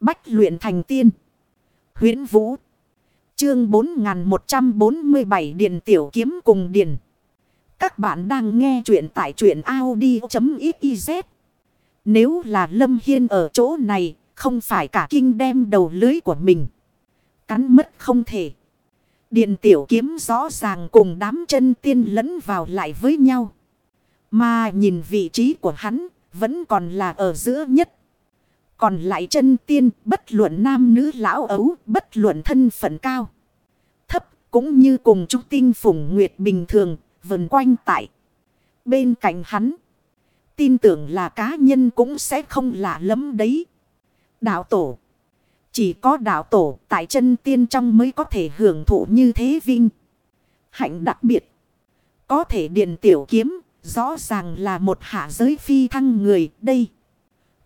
Bách luyện thành tiên. huyễn Vũ. Chương 4147 Điền Tiểu Kiếm cùng Điền. Các bạn đang nghe truyện tại truyện Audi.xyz. Nếu là Lâm Hiên ở chỗ này, không phải cả kinh đem đầu lưới của mình. Cắn mất không thể. Điện tiểu kiếm rõ ràng cùng đám chân tiên lẫn vào lại với nhau. Mà nhìn vị trí của hắn vẫn còn là ở giữa nhất. Còn lại chân tiên, bất luận nam nữ lão ấu, bất luận thân phận cao. Thấp, cũng như cùng trung tinh phủng nguyệt bình thường, vần quanh tại. Bên cạnh hắn. Tin tưởng là cá nhân cũng sẽ không lạ lắm đấy. Đạo tổ. Chỉ có đạo tổ tại chân tiên trong mới có thể hưởng thụ như thế vinh. Hạnh đặc biệt. Có thể điện tiểu kiếm. Rõ ràng là một hạ giới phi thăng người, đây.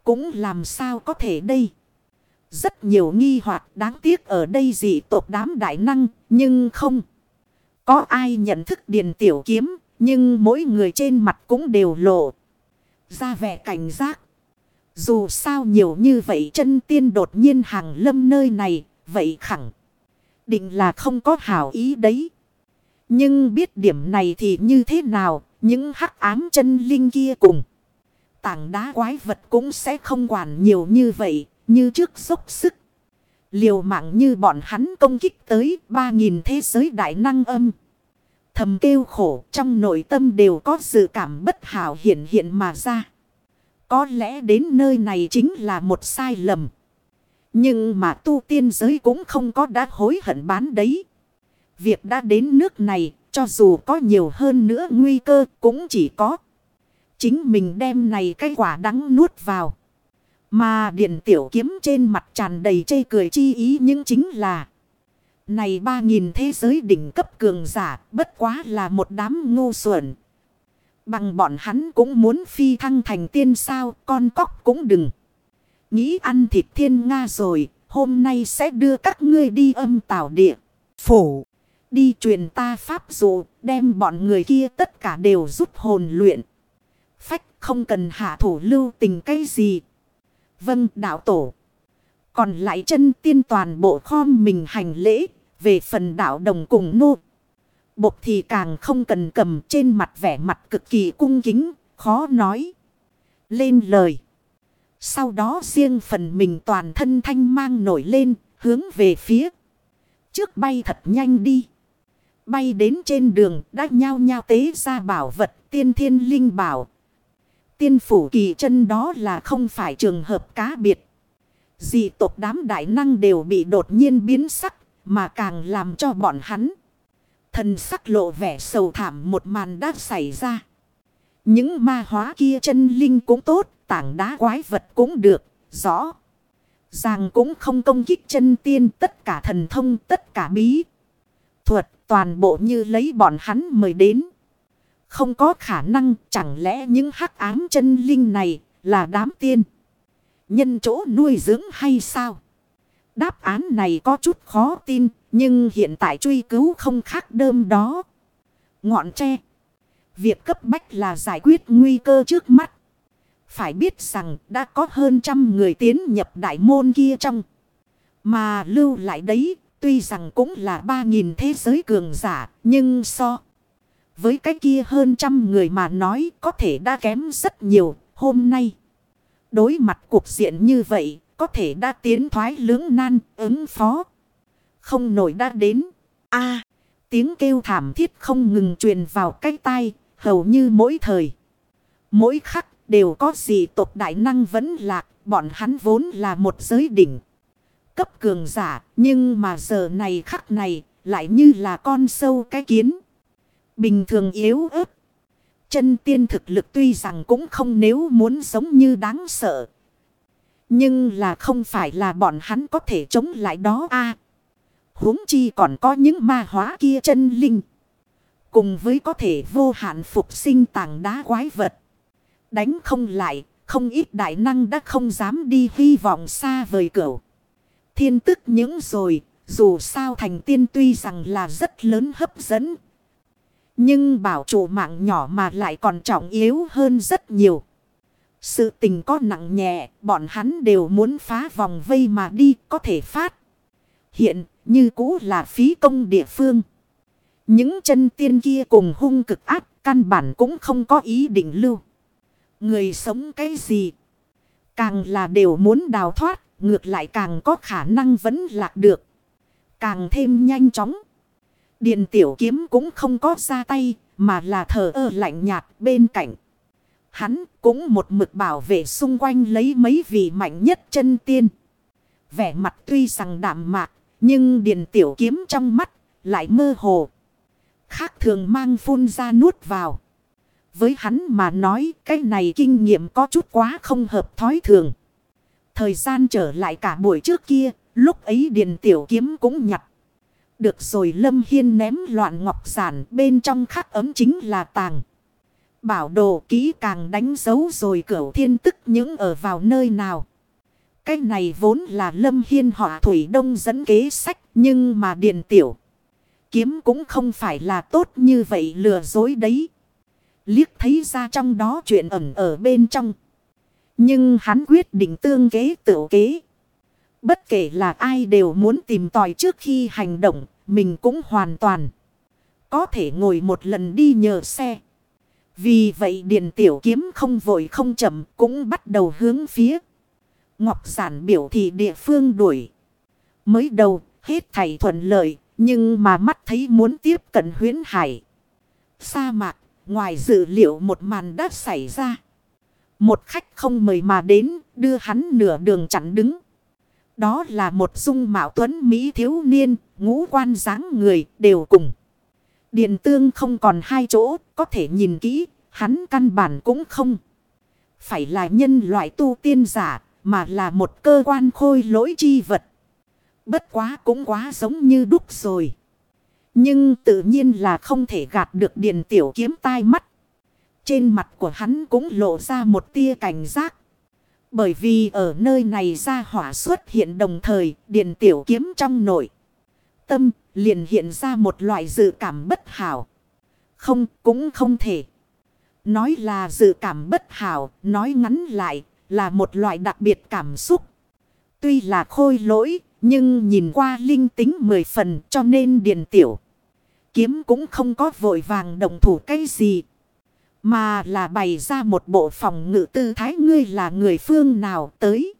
Cũng làm sao có thể đây. Rất nhiều nghi hoặc đáng tiếc ở đây dị tộc đám đại năng. Nhưng không. Có ai nhận thức điền tiểu kiếm. Nhưng mỗi người trên mặt cũng đều lộ. Ra vẻ cảnh giác. Dù sao nhiều như vậy chân tiên đột nhiên hàng lâm nơi này, vậy khẳng định là không có hảo ý đấy. Nhưng biết điểm này thì như thế nào, những hắc ám chân linh kia cùng. Tảng đá quái vật cũng sẽ không quản nhiều như vậy, như trước dốc sức. Liều mạng như bọn hắn công kích tới 3.000 thế giới đại năng âm. Thầm kêu khổ trong nội tâm đều có sự cảm bất hảo hiện hiện mà ra. Có lẽ đến nơi này chính là một sai lầm. Nhưng mà tu tiên giới cũng không có đã hối hận bán đấy. Việc đã đến nước này, cho dù có nhiều hơn nữa nguy cơ cũng chỉ có. Chính mình đem này cái quả đắng nuốt vào. Mà điện tiểu kiếm trên mặt tràn đầy chê cười chi ý nhưng chính là. Này ba nghìn thế giới đỉnh cấp cường giả bất quá là một đám ngu xuẩn. Bằng bọn hắn cũng muốn phi thăng thành tiên sao, con cóc cũng đừng. Nghĩ ăn thịt thiên Nga rồi, hôm nay sẽ đưa các ngươi đi âm tảo địa. Phủ, đi truyền ta pháp dụ, đem bọn người kia tất cả đều giúp hồn luyện. Phách không cần hạ thủ lưu tình cái gì. Vâng đạo tổ. Còn lại chân tiên toàn bộ khom mình hành lễ, về phần đạo đồng cùng nô. Bột thì càng không cần cầm trên mặt vẻ mặt cực kỳ cung kính, khó nói. Lên lời. Sau đó riêng phần mình toàn thân thanh mang nổi lên, hướng về phía. Trước bay thật nhanh đi. Bay đến trên đường đã nhao nhao tế ra bảo vật tiên thiên linh bảo. Tiên phủ kỳ chân đó là không phải trường hợp cá biệt. Dị tộc đám đại năng đều bị đột nhiên biến sắc mà càng làm cho bọn hắn. Thần sắc lộ vẻ sầu thảm một màn đã xảy ra. Những ma hóa kia chân linh cũng tốt, tảng đá quái vật cũng được, rõ. Ràng cũng không công kích chân tiên tất cả thần thông tất cả bí. Thuật toàn bộ như lấy bọn hắn mời đến. Không có khả năng chẳng lẽ những hắc ám chân linh này là đám tiên. Nhân chỗ nuôi dưỡng hay sao? Đáp án này có chút khó tin nhưng hiện tại truy cứu không khác đơm đó. Ngọn tre. Việc cấp bách là giải quyết nguy cơ trước mắt. Phải biết rằng đã có hơn trăm người tiến nhập đại môn kia trong. Mà lưu lại đấy, tuy rằng cũng là ba nghìn thế giới cường giả, nhưng so. Với cái kia hơn trăm người mà nói có thể đã kém rất nhiều hôm nay. Đối mặt cuộc diện như vậy, có thể đã tiến thoái lưỡng nan, ứng phó không nổi đã đến. a tiếng kêu thảm thiết không ngừng truyền vào cái tai, hầu như mỗi thời. Mỗi khắc đều có gì tộc đại năng vẫn lạc, bọn hắn vốn là một giới đỉnh. Cấp cường giả, nhưng mà giờ này khắc này, lại như là con sâu cái kiến. Bình thường yếu ớt. Chân tiên thực lực tuy rằng cũng không nếu muốn giống như đáng sợ. Nhưng là không phải là bọn hắn có thể chống lại đó a huống chi còn có những ma hóa kia chân linh. Cùng với có thể vô hạn phục sinh tảng đá quái vật. Đánh không lại, không ít đại năng đã không dám đi hy vọng xa vời cửu. Thiên tức những rồi, dù sao thành tiên tuy rằng là rất lớn hấp dẫn. Nhưng bảo chủ mạng nhỏ mà lại còn trọng yếu hơn rất nhiều. Sự tình có nặng nhẹ, bọn hắn đều muốn phá vòng vây mà đi, có thể phát. Hiện, như cũ là phí công địa phương. Những chân tiên kia cùng hung cực ác, căn bản cũng không có ý định lưu. Người sống cái gì? Càng là đều muốn đào thoát, ngược lại càng có khả năng vẫn lạc được. Càng thêm nhanh chóng. Điện tiểu kiếm cũng không có ra tay, mà là thờ ơ lạnh nhạt bên cạnh. Hắn cũng một mực bảo vệ xung quanh lấy mấy vị mạnh nhất chân tiên. Vẻ mặt tuy rằng đạm mạc, nhưng điện tiểu kiếm trong mắt lại mơ hồ. Khác thường mang phun ra nuốt vào. Với hắn mà nói cái này kinh nghiệm có chút quá không hợp thói thường. Thời gian trở lại cả buổi trước kia, lúc ấy điện tiểu kiếm cũng nhặt. Được rồi Lâm Hiên ném loạn ngọc giản bên trong khắc ấm chính là tàng. Bảo đồ kỹ càng đánh dấu rồi cửu thiên tức những ở vào nơi nào. Cái này vốn là Lâm Hiên họ Thủy Đông dẫn kế sách, nhưng mà điện tiểu. Kiếm cũng không phải là tốt như vậy lừa dối đấy. Liếc thấy ra trong đó chuyện ẩn ở bên trong. Nhưng hắn quyết định tương kế tự kế. Bất kể là ai đều muốn tìm tòi trước khi hành động, mình cũng hoàn toàn có thể ngồi một lần đi nhờ xe. Vì vậy Điền Tiểu Kiếm không vội không chậm cũng bắt đầu hướng phía. Ngọc Giản biểu thị địa phương đuổi. Mới đầu hết thảy thuận lợi nhưng mà mắt thấy muốn tiếp cận huyến hải. Sa mạc ngoài dự liệu một màn đã xảy ra. Một khách không mời mà đến đưa hắn nửa đường chặn đứng. Đó là một dung mạo tuấn Mỹ thiếu niên, ngũ quan dáng người đều cùng. Điện tương không còn hai chỗ, có thể nhìn kỹ, hắn căn bản cũng không. Phải là nhân loại tu tiên giả, mà là một cơ quan khôi lỗi chi vật. Bất quá cũng quá giống như đúc rồi. Nhưng tự nhiên là không thể gạt được điện tiểu kiếm tai mắt. Trên mặt của hắn cũng lộ ra một tia cảnh giác. Bởi vì ở nơi này ra hỏa xuất hiện đồng thời điện tiểu kiếm trong nội. Tâm liền hiện ra một loại dự cảm bất hảo. Không cũng không thể. Nói là dự cảm bất hảo, nói ngắn lại là một loại đặc biệt cảm xúc. Tuy là khôi lỗi, nhưng nhìn qua linh tính mười phần cho nên điện tiểu. Kiếm cũng không có vội vàng động thủ cái gì. Mà là bày ra một bộ phòng ngự tư thái ngươi là người phương nào tới.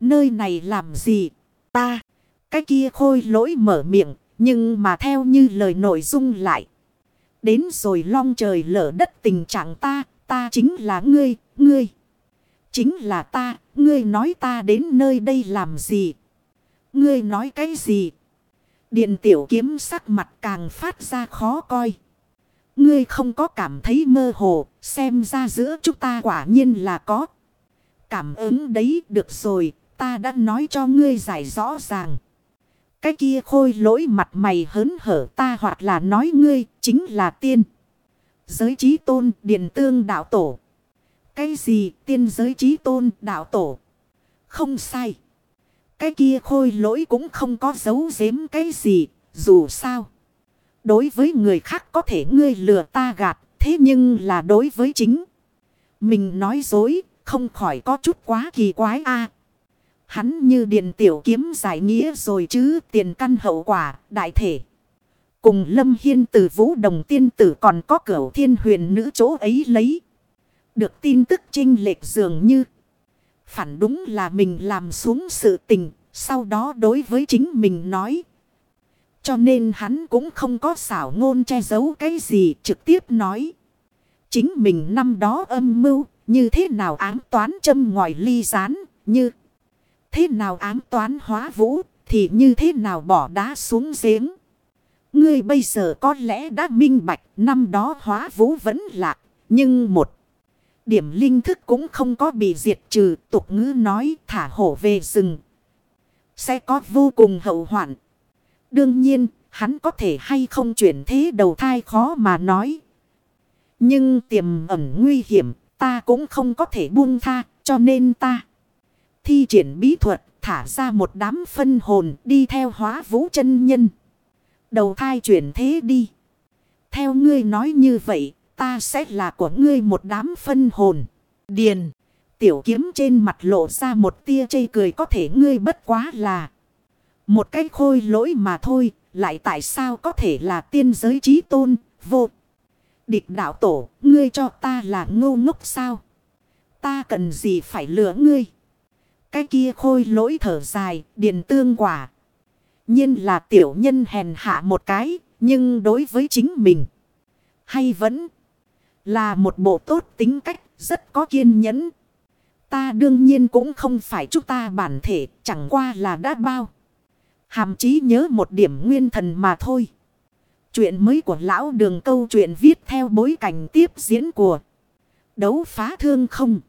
Nơi này làm gì? Ta. Cái kia khôi lỗi mở miệng. Nhưng mà theo như lời nội dung lại. Đến rồi long trời lở đất tình trạng ta. Ta chính là ngươi. Ngươi. Chính là ta. Ngươi nói ta đến nơi đây làm gì? Ngươi nói cái gì? Điện tiểu kiếm sắc mặt càng phát ra khó coi. Ngươi không có cảm thấy mơ hồ, xem ra giữa chúng ta quả nhiên là có. Cảm ứng đấy được rồi, ta đã nói cho ngươi giải rõ ràng. Cái kia khôi lỗi mặt mày hớn hở ta hoặc là nói ngươi chính là tiên. Giới trí tôn điện tương đạo tổ. Cái gì tiên giới trí tôn đạo tổ? Không sai. Cái kia khôi lỗi cũng không có giấu giếm cái gì, dù sao. Đối với người khác có thể ngươi lừa ta gạt, thế nhưng là đối với chính. Mình nói dối, không khỏi có chút quá kỳ quái a Hắn như điện tiểu kiếm giải nghĩa rồi chứ tiền căn hậu quả, đại thể. Cùng Lâm Hiên từ vũ đồng tiên tử còn có cửu thiên huyền nữ chỗ ấy lấy. Được tin tức trinh lệch dường như. Phản đúng là mình làm xuống sự tình, sau đó đối với chính mình nói cho nên hắn cũng không có xảo ngôn che giấu cái gì trực tiếp nói. Chính mình năm đó âm mưu, như thế nào ám toán châm ngòi ly rán, như thế nào ám toán hóa vũ, thì như thế nào bỏ đá xuống giếng. Ngươi bây giờ có lẽ đã minh bạch năm đó hóa vũ vẫn lạc, nhưng một điểm linh thức cũng không có bị diệt trừ tục ngữ nói thả hổ về rừng. Sẽ có vô cùng hậu hoạn Đương nhiên, hắn có thể hay không chuyển thế đầu thai khó mà nói. Nhưng tiềm ẩn nguy hiểm, ta cũng không có thể buông tha, cho nên ta thi triển bí thuật, thả ra một đám phân hồn đi theo hóa vũ chân nhân. Đầu thai chuyển thế đi. Theo ngươi nói như vậy, ta sẽ là của ngươi một đám phân hồn. Điền. tiểu kiếm trên mặt lộ ra một tia chây cười có thể ngươi bất quá là. Một cái khôi lỗi mà thôi, lại tại sao có thể là tiên giới trí tôn, vô. Địch đạo tổ, ngươi cho ta là ngô ngốc sao? Ta cần gì phải lừa ngươi? Cái kia khôi lỗi thở dài, điền tương quả. nhiên là tiểu nhân hèn hạ một cái, nhưng đối với chính mình. Hay vẫn là một bộ tốt tính cách, rất có kiên nhẫn. Ta đương nhiên cũng không phải chúng ta bản thể, chẳng qua là đã bao. Hàm chí nhớ một điểm nguyên thần mà thôi. Chuyện mới của lão đường câu chuyện viết theo bối cảnh tiếp diễn của đấu phá thương không.